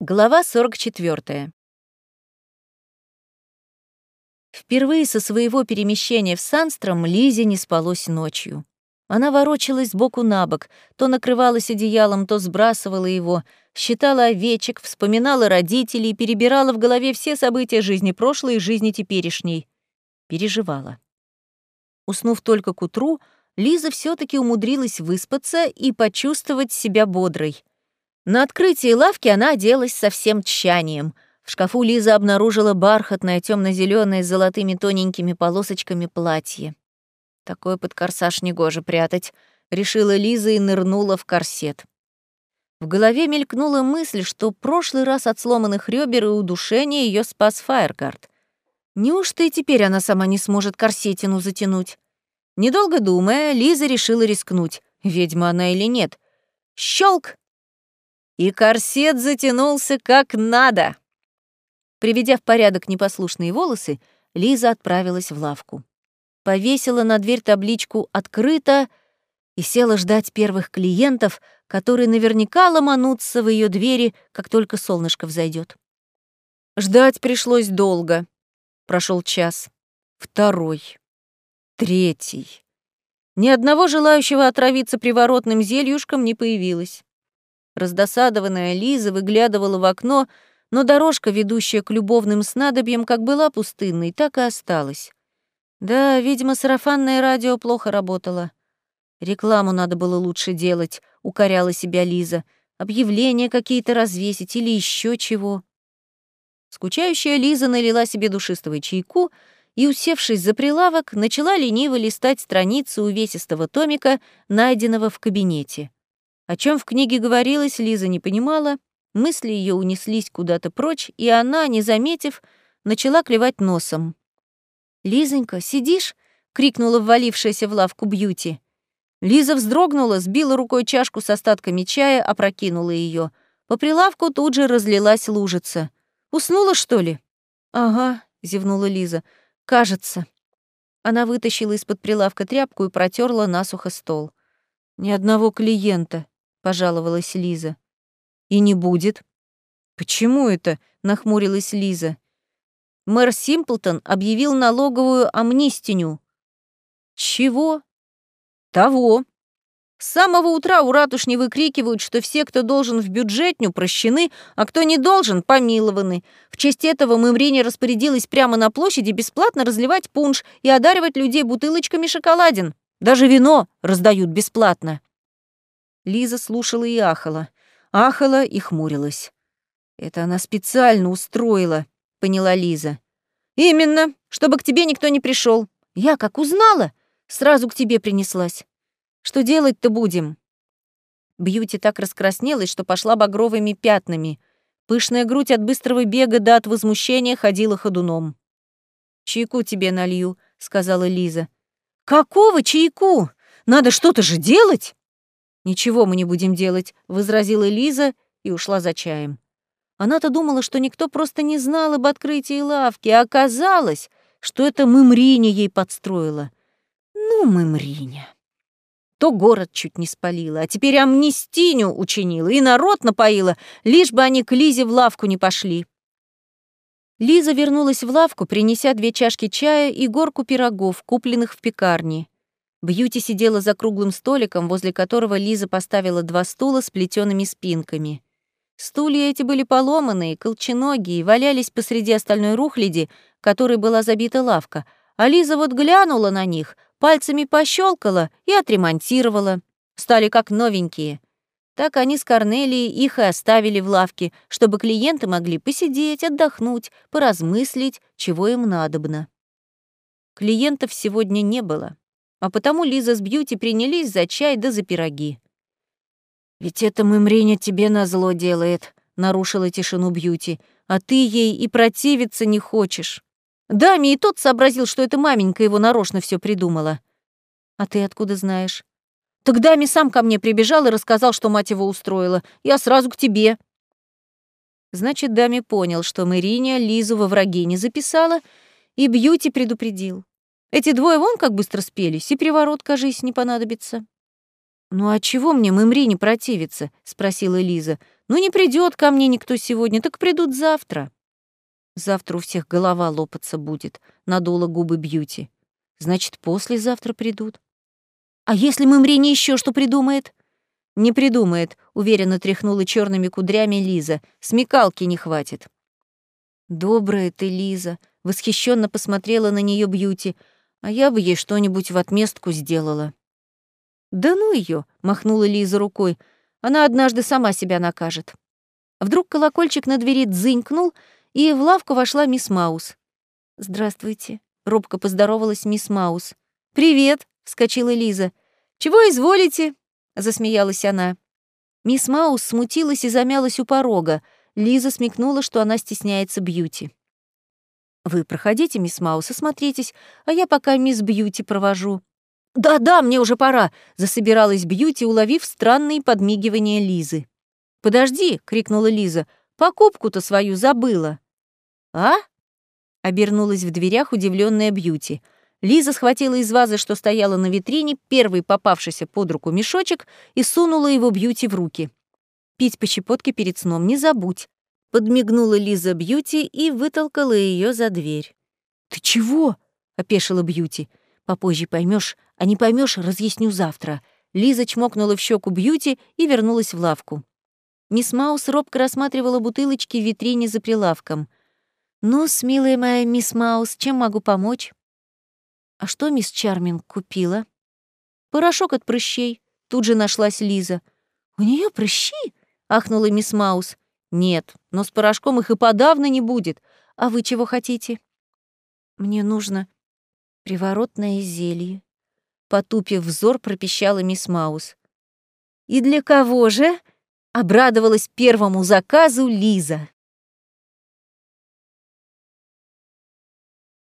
Глава 44. Впервые со своего перемещения в Санстром Лизе не спалось ночью. Она ворочалась сбоку на бок, то накрывалась одеялом, то сбрасывала его, считала овечек, вспоминала родителей, перебирала в голове все события жизни прошлой и жизни теперешней. Переживала. Уснув только к утру, Лиза все таки умудрилась выспаться и почувствовать себя бодрой. На открытии лавки она оделась со всем тщанием. В шкафу Лиза обнаружила бархатное темно зеленое с золотыми тоненькими полосочками платье. Такое под корсаж негоже прятать, решила Лиза и нырнула в корсет. В голове мелькнула мысль, что прошлый раз от сломанных ребер и удушения ее спас Фаергард. Неужто и теперь она сама не сможет корсетину затянуть? Недолго думая, Лиза решила рискнуть, ведьма она или нет. Щелк! И корсет затянулся как надо. Приведя в порядок непослушные волосы, Лиза отправилась в лавку. Повесила на дверь табличку «Открыто» и села ждать первых клиентов, которые наверняка ломанутся в ее двери, как только солнышко взойдет. Ждать пришлось долго. Прошел час. Второй. Третий. Ни одного желающего отравиться приворотным зельюшком не появилось. Раздосадованная Лиза выглядывала в окно, но дорожка, ведущая к любовным снадобьям, как была пустынной, так и осталась. Да, видимо, сарафанное радио плохо работало. Рекламу надо было лучше делать, укоряла себя Лиза. Объявления какие-то развесить или еще чего. Скучающая Лиза налила себе душистого чайку и, усевшись за прилавок, начала лениво листать страницы увесистого томика, найденного в кабинете. О чем в книге говорилось, Лиза не понимала, мысли ее унеслись куда-то прочь, и она, не заметив, начала клевать носом. «Лизонька, сидишь?» — крикнула ввалившаяся в лавку Бьюти. Лиза вздрогнула, сбила рукой чашку с остатками чая, опрокинула ее. По прилавку тут же разлилась лужица. «Уснула, что ли?» «Ага», — зевнула Лиза. «Кажется». Она вытащила из-под прилавка тряпку и протерла насухо стол. «Ни одного клиента», — пожаловалась Лиза. «И не будет». «Почему это?» — нахмурилась Лиза. Мэр Симплтон объявил налоговую амнистию. «Чего?» «Того. С самого утра у ратушни выкрикивают, что все, кто должен в бюджетню, прощены, а кто не должен, помилованы. В честь этого Мымрине распорядилась прямо на площади бесплатно разливать пунш и одаривать людей бутылочками шоколадин. Даже вино раздают бесплатно». Лиза слушала и ахала. Ахала и хмурилась. «Это она специально устроила», — поняла Лиза. «Именно, чтобы к тебе никто не пришел. Я, как узнала, сразу к тебе принеслась. Что делать-то будем?» Бьюти так раскраснелась, что пошла багровыми пятнами. Пышная грудь от быстрого бега да от возмущения ходила ходуном. «Чайку тебе налью», — сказала Лиза. «Какого чайку? Надо что-то же делать!» «Ничего мы не будем делать», — возразила Лиза и ушла за чаем. Она-то думала, что никто просто не знал об открытии лавки, а оказалось, что это Мымриня ей подстроила. Ну, Мымриня. То город чуть не спалила, а теперь амнистиню учинила и народ напоила, лишь бы они к Лизе в лавку не пошли. Лиза вернулась в лавку, принеся две чашки чая и горку пирогов, купленных в пекарне. Бьюти сидела за круглым столиком, возле которого Лиза поставила два стула с плетеными спинками. Стулья эти были поломанные, колченогие, валялись посреди остальной рухляди, которой была забита лавка, а Лиза вот глянула на них, пальцами пощелкала и отремонтировала. Стали как новенькие. Так они с Корнелией их и оставили в лавке, чтобы клиенты могли посидеть, отдохнуть, поразмыслить, чего им надобно. Клиентов сегодня не было а потому Лиза с Бьюти принялись за чай да за пироги. «Ведь это Мымриня тебе назло делает», — нарушила тишину Бьюти, «а ты ей и противиться не хочешь». Дами и тот сообразил, что это маменька его нарочно все придумала. «А ты откуда знаешь?» «Так Дами сам ко мне прибежал и рассказал, что мать его устроила. Я сразу к тебе». Значит, Дами понял, что Мэриня Лизу во враги не записала, и Бьюти предупредил. Эти двое вон как быстро спелись, и приворот, кажись, не понадобится. «Ну а чего мне Мымри не противиться?» — спросила Лиза. Ну не придет ко мне никто сегодня, так придут завтра. Завтра у всех голова лопаться будет, надула губы Бьюти. Значит, послезавтра придут. А если Мымрине еще что придумает? Не придумает, уверенно тряхнула черными кудрями Лиза. Смекалки не хватит. Добрая ты, Лиза, восхищенно посмотрела на нее Бьюти. А я бы ей что-нибудь в отместку сделала. Да ну ее, махнула Лиза рукой. Она однажды сама себя накажет. Вдруг колокольчик на двери дзынькнул, и в лавку вошла мисс Маус. «Здравствуйте», — робко поздоровалась мисс Маус. «Привет», — вскочила Лиза. «Чего изволите?» — засмеялась она. Мисс Маус смутилась и замялась у порога. Лиза смекнула, что она стесняется Бьюти. «Вы проходите, мисс Маус, осмотритесь, а я пока мисс Бьюти провожу». «Да-да, мне уже пора», — засобиралась Бьюти, уловив странные подмигивания Лизы. «Подожди», — крикнула Лиза, — «покупку-то свою забыла». «А?» — обернулась в дверях удивленная Бьюти. Лиза схватила из вазы, что стояла на витрине, первый попавшийся под руку мешочек и сунула его Бьюти в руки. «Пить по щепотке перед сном не забудь», — подмигнула Лиза Бьюти и вытолкала ее за дверь. «Ты чего?» — опешила Бьюти. «Попозже поймешь, а не поймешь, разъясню завтра». Лиза чмокнула в щеку Бьюти и вернулась в лавку. Мисс Маус робко рассматривала бутылочки в витрине за прилавком — ну, милая моя мисс Маус, чем могу помочь?» «А что мисс Чарминг купила?» «Порошок от прыщей», — тут же нашлась Лиза. «У нее прыщи?» — ахнула мисс Маус. «Нет, но с порошком их и подавно не будет. А вы чего хотите?» «Мне нужно приворотное зелье», — потупив взор, пропищала мисс Маус. «И для кого же?» — обрадовалась первому заказу Лиза.